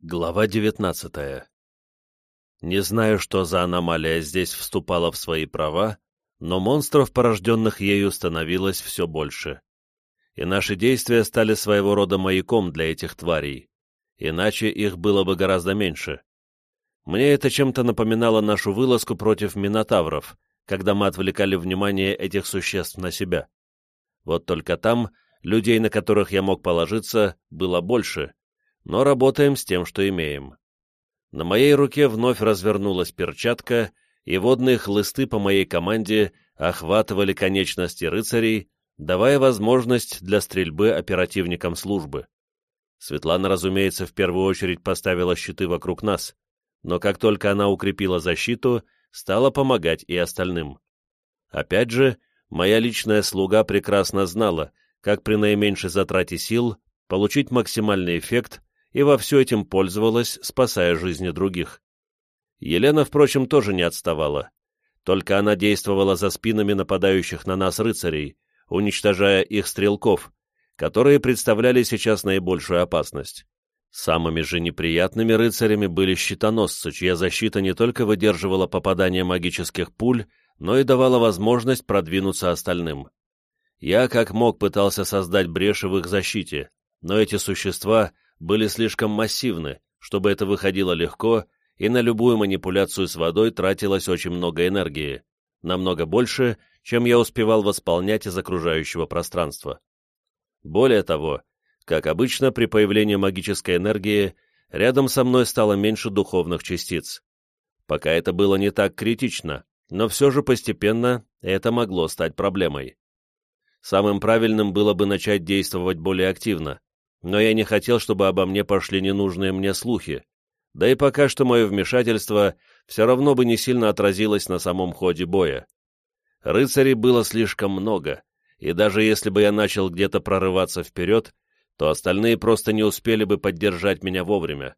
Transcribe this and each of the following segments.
Глава 19 Не знаю, что за аномалия здесь вступала в свои права, но монстров, порожденных ею, становилось все больше. И наши действия стали своего рода маяком для этих тварей, иначе их было бы гораздо меньше. Мне это чем-то напоминало нашу вылазку против минотавров, когда мы отвлекали внимание этих существ на себя. Вот только там людей, на которых я мог положиться, было больше — но работаем с тем, что имеем. На моей руке вновь развернулась перчатка, и водные хлысты по моей команде охватывали конечности рыцарей, давая возможность для стрельбы оперативникам службы. Светлана, разумеется, в первую очередь поставила щиты вокруг нас, но как только она укрепила защиту, стала помогать и остальным. Опять же, моя личная слуга прекрасно знала, как при наименьшей затрате сил получить максимальный эффект и во все этим пользовалась, спасая жизни других. Елена, впрочем, тоже не отставала. Только она действовала за спинами нападающих на нас рыцарей, уничтожая их стрелков, которые представляли сейчас наибольшую опасность. Самыми же неприятными рыцарями были щитоносцы, чья защита не только выдерживала попадание магических пуль, но и давала возможность продвинуться остальным. Я как мог пытался создать бреши в их защите, но эти существа были слишком массивны, чтобы это выходило легко, и на любую манипуляцию с водой тратилось очень много энергии, намного больше, чем я успевал восполнять из окружающего пространства. Более того, как обычно, при появлении магической энергии рядом со мной стало меньше духовных частиц. Пока это было не так критично, но все же постепенно это могло стать проблемой. Самым правильным было бы начать действовать более активно, но я не хотел, чтобы обо мне пошли ненужные мне слухи, да и пока что мое вмешательство все равно бы не сильно отразилось на самом ходе боя. Рыцарей было слишком много, и даже если бы я начал где-то прорываться вперед, то остальные просто не успели бы поддержать меня вовремя.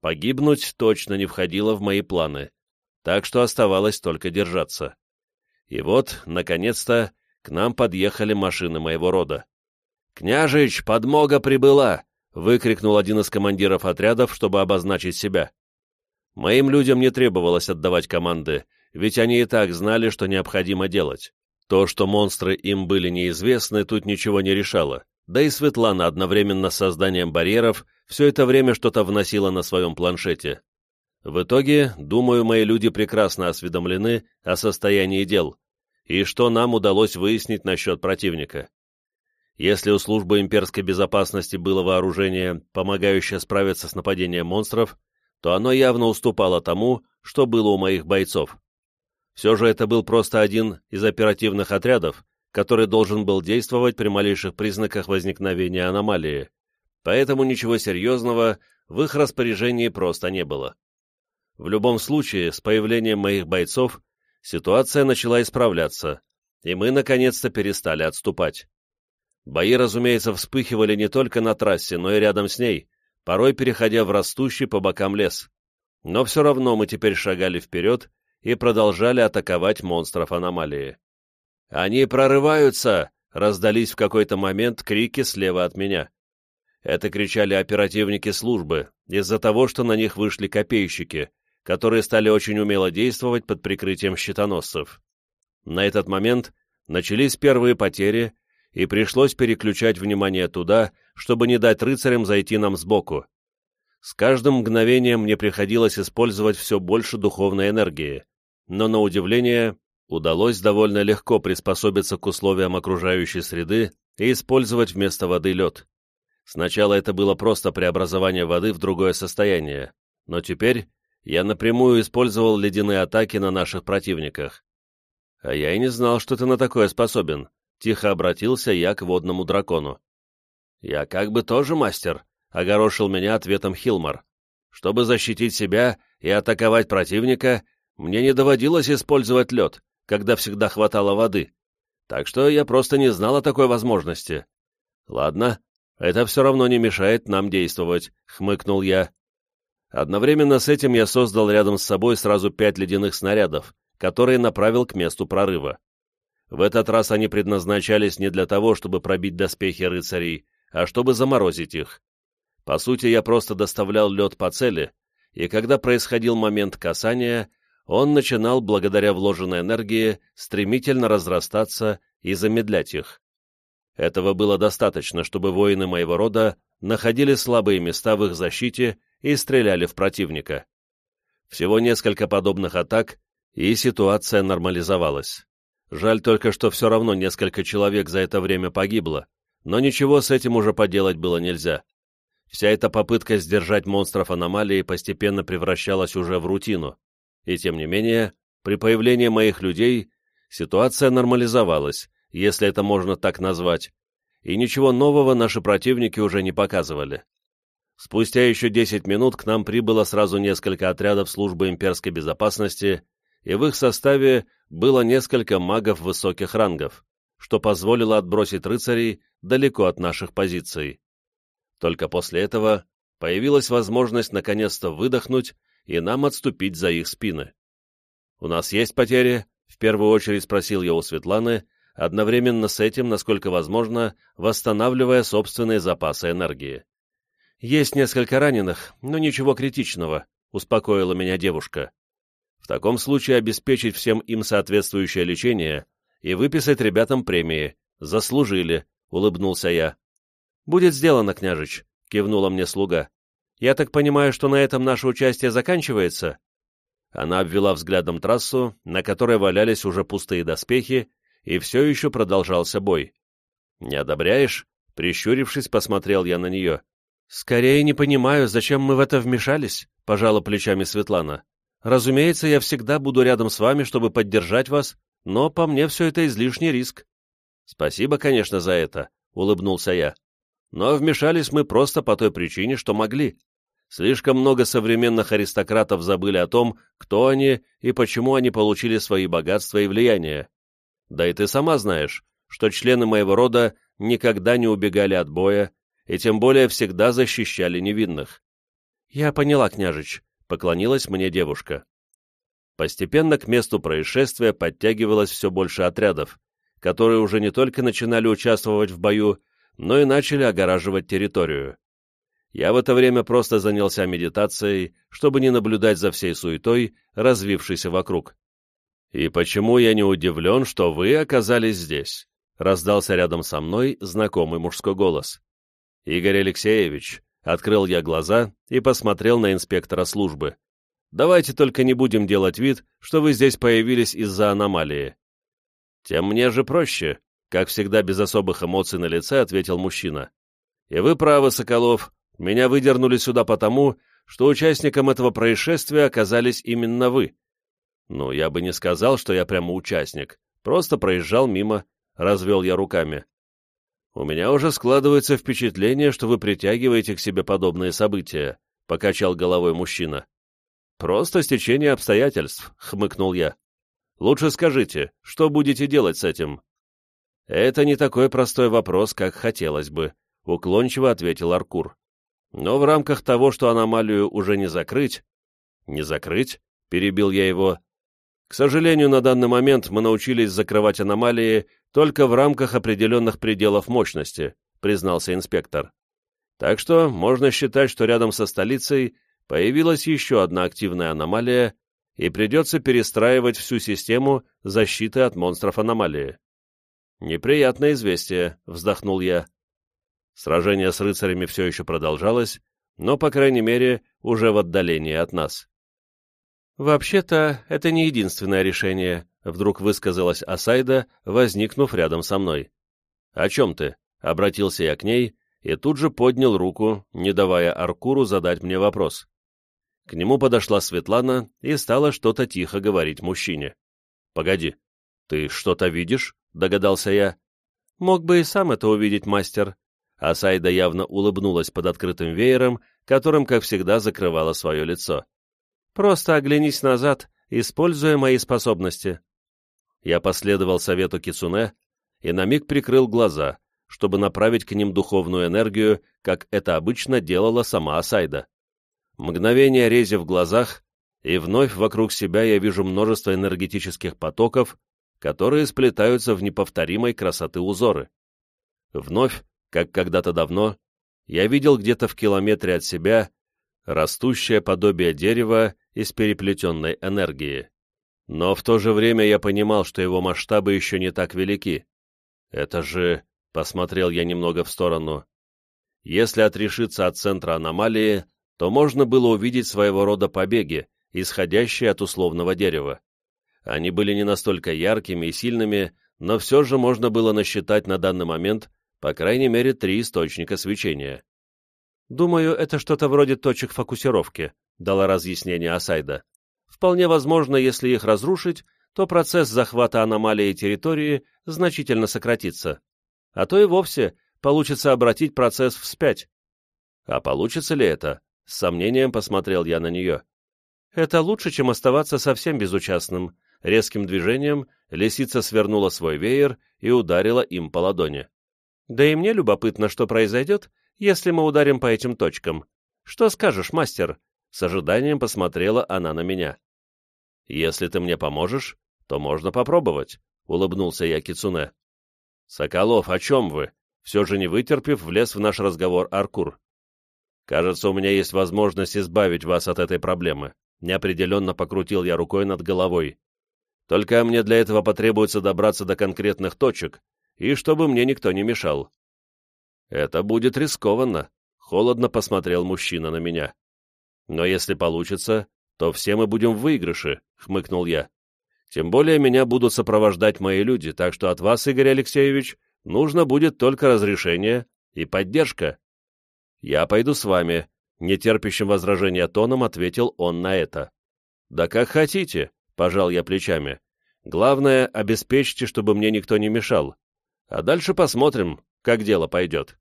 Погибнуть точно не входило в мои планы, так что оставалось только держаться. И вот, наконец-то, к нам подъехали машины моего рода. «Княжич, подмога прибыла!» — выкрикнул один из командиров отрядов, чтобы обозначить себя. Моим людям не требовалось отдавать команды, ведь они и так знали, что необходимо делать. То, что монстры им были неизвестны, тут ничего не решало. Да и Светлана одновременно с созданием барьеров все это время что-то вносила на своем планшете. В итоге, думаю, мои люди прекрасно осведомлены о состоянии дел и что нам удалось выяснить насчет противника. Если у службы имперской безопасности было вооружение, помогающее справиться с нападением монстров, то оно явно уступало тому, что было у моих бойцов. Все же это был просто один из оперативных отрядов, который должен был действовать при малейших признаках возникновения аномалии, поэтому ничего серьезного в их распоряжении просто не было. В любом случае, с появлением моих бойцов ситуация начала исправляться, и мы наконец-то перестали отступать. Бои, разумеется, вспыхивали не только на трассе, но и рядом с ней, порой переходя в растущий по бокам лес. Но все равно мы теперь шагали вперед и продолжали атаковать монстров аномалии. «Они прорываются!» — раздались в какой-то момент крики слева от меня. Это кричали оперативники службы, из-за того, что на них вышли копейщики, которые стали очень умело действовать под прикрытием щитоносцев. На этот момент начались первые потери, и пришлось переключать внимание туда, чтобы не дать рыцарям зайти нам сбоку. С каждым мгновением мне приходилось использовать все больше духовной энергии, но, на удивление, удалось довольно легко приспособиться к условиям окружающей среды и использовать вместо воды лед. Сначала это было просто преобразование воды в другое состояние, но теперь я напрямую использовал ледяные атаки на наших противниках. А я и не знал, что ты на такое способен, Тихо обратился я к водному дракону. «Я как бы тоже мастер», — огорошил меня ответом Хилмар. «Чтобы защитить себя и атаковать противника, мне не доводилось использовать лед, когда всегда хватало воды, так что я просто не знал о такой возможности». «Ладно, это все равно не мешает нам действовать», — хмыкнул я. Одновременно с этим я создал рядом с собой сразу пять ледяных снарядов, которые направил к месту прорыва. В этот раз они предназначались не для того, чтобы пробить доспехи рыцарей, а чтобы заморозить их. По сути, я просто доставлял лед по цели, и когда происходил момент касания, он начинал, благодаря вложенной энергии, стремительно разрастаться и замедлять их. Этого было достаточно, чтобы воины моего рода находили слабые места в их защите и стреляли в противника. Всего несколько подобных атак, и ситуация нормализовалась. Жаль только, что все равно несколько человек за это время погибло, но ничего с этим уже поделать было нельзя. Вся эта попытка сдержать монстров аномалии постепенно превращалась уже в рутину. И тем не менее, при появлении моих людей ситуация нормализовалась, если это можно так назвать, и ничего нового наши противники уже не показывали. Спустя еще 10 минут к нам прибыло сразу несколько отрядов службы имперской безопасности, и в их составе было несколько магов высоких рангов, что позволило отбросить рыцарей далеко от наших позиций. Только после этого появилась возможность наконец-то выдохнуть и нам отступить за их спины. «У нас есть потери?» — в первую очередь спросил я у Светланы, одновременно с этим, насколько возможно, восстанавливая собственные запасы энергии. «Есть несколько раненых, но ничего критичного», — успокоила меня девушка. «В таком случае обеспечить всем им соответствующее лечение и выписать ребятам премии. Заслужили», — улыбнулся я. «Будет сделано, княжич», — кивнула мне слуга. «Я так понимаю, что на этом наше участие заканчивается?» Она обвела взглядом трассу, на которой валялись уже пустые доспехи, и все еще продолжался бой. «Не одобряешь?» — прищурившись, посмотрел я на нее. «Скорее не понимаю, зачем мы в это вмешались», — пожала плечами Светлана. «Разумеется, я всегда буду рядом с вами, чтобы поддержать вас, но по мне все это излишний риск». «Спасибо, конечно, за это», — улыбнулся я. «Но вмешались мы просто по той причине, что могли. Слишком много современных аристократов забыли о том, кто они и почему они получили свои богатства и влияние. Да и ты сама знаешь, что члены моего рода никогда не убегали от боя и тем более всегда защищали невинных. «Я поняла, княжич», — поклонилась мне девушка. Постепенно к месту происшествия подтягивалось все больше отрядов, которые уже не только начинали участвовать в бою, но и начали огораживать территорию. Я в это время просто занялся медитацией, чтобы не наблюдать за всей суетой, развившейся вокруг. «И почему я не удивлен, что вы оказались здесь?» — раздался рядом со мной знакомый мужской голос. «Игорь Алексеевич», — открыл я глаза и посмотрел на инспектора службы. «Давайте только не будем делать вид, что вы здесь появились из-за аномалии». «Тем мне же проще», — как всегда без особых эмоций на лице ответил мужчина. «И вы правы, Соколов, меня выдернули сюда потому, что участником этого происшествия оказались именно вы». «Ну, я бы не сказал, что я прямо участник, просто проезжал мимо», — развел я руками. «У меня уже складывается впечатление, что вы притягиваете к себе подобные события», — покачал головой мужчина. «Просто стечение обстоятельств», — хмыкнул я. «Лучше скажите, что будете делать с этим?» «Это не такой простой вопрос, как хотелось бы», — уклончиво ответил Аркур. «Но в рамках того, что аномалию уже не закрыть...» «Не закрыть?» — перебил я его. «К сожалению, на данный момент мы научились закрывать аномалии только в рамках определенных пределов мощности», признался инспектор. «Так что можно считать, что рядом со столицей появилась еще одна активная аномалия, и придется перестраивать всю систему защиты от монстров аномалии». «Неприятное известие», — вздохнул я. Сражение с рыцарями все еще продолжалось, но, по крайней мере, уже в отдалении от нас. «Вообще-то, это не единственное решение», — вдруг высказалась Асайда, возникнув рядом со мной. «О чем ты?» — обратился я к ней и тут же поднял руку, не давая Аркуру задать мне вопрос. К нему подошла Светлана и стала что-то тихо говорить мужчине. «Погоди, ты что-то видишь?» — догадался я. «Мог бы и сам это увидеть, мастер». Асайда явно улыбнулась под открытым веером, которым, как всегда, закрывала свое лицо. Просто оглянись назад, используя мои способности». Я последовал совету Кицуне и на миг прикрыл глаза, чтобы направить к ним духовную энергию, как это обычно делала сама Асайда. Мгновение рези в глазах, и вновь вокруг себя я вижу множество энергетических потоков, которые сплетаются в неповторимой красоты узоры. Вновь, как когда-то давно, я видел где-то в километре от себя растущее подобие дерева из переплетенной энергии. Но в то же время я понимал, что его масштабы еще не так велики. Это же... — посмотрел я немного в сторону. Если отрешиться от центра аномалии, то можно было увидеть своего рода побеги, исходящие от условного дерева. Они были не настолько яркими и сильными, но все же можно было насчитать на данный момент по крайней мере три источника свечения. «Думаю, это что-то вроде точек фокусировки», — дала разъяснение Асайда. «Вполне возможно, если их разрушить, то процесс захвата аномалии территории значительно сократится. А то и вовсе получится обратить процесс вспять. А получится ли это? С сомнением посмотрел я на нее. Это лучше, чем оставаться совсем безучастным. Резким движением лисица свернула свой веер и ударила им по ладони. Да и мне любопытно, что произойдет, если мы ударим по этим точкам. Что скажешь, мастер? С ожиданием посмотрела она на меня. Если ты мне поможешь, то можно попробовать, улыбнулся я Кицуне. Соколов, о чем вы? Все же не вытерпев, влез в наш разговор Аркур. Кажется, у меня есть возможность избавить вас от этой проблемы. Неопределенно покрутил я рукой над головой. Только мне для этого потребуется добраться до конкретных точек, и чтобы мне никто не мешал. Это будет рискованно, холодно посмотрел мужчина на меня. Но если получится, то все мы будем в выигрыше, хмыкнул я. Тем более меня будут сопровождать мои люди, так что от вас, Игорь Алексеевич, нужно будет только разрешение и поддержка. Я пойду с вами, нетерпящим возражения тоном ответил он на это. Да как хотите, пожал я плечами. Главное, обеспечьте, чтобы мне никто не мешал. А дальше посмотрим, как дело пойдет.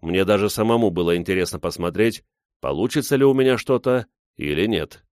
Мне даже самому было интересно посмотреть, получится ли у меня что-то или нет.